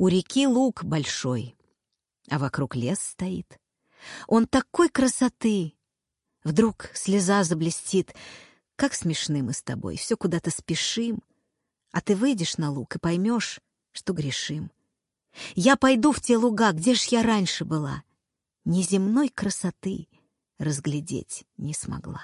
У реки луг большой, а вокруг лес стоит. Он такой красоты! Вдруг слеза заблестит. Как смешны мы с тобой, все куда-то спешим. А ты выйдешь на луг и поймешь, что грешим. Я пойду в те луга, где ж я раньше была. Неземной красоты разглядеть не смогла.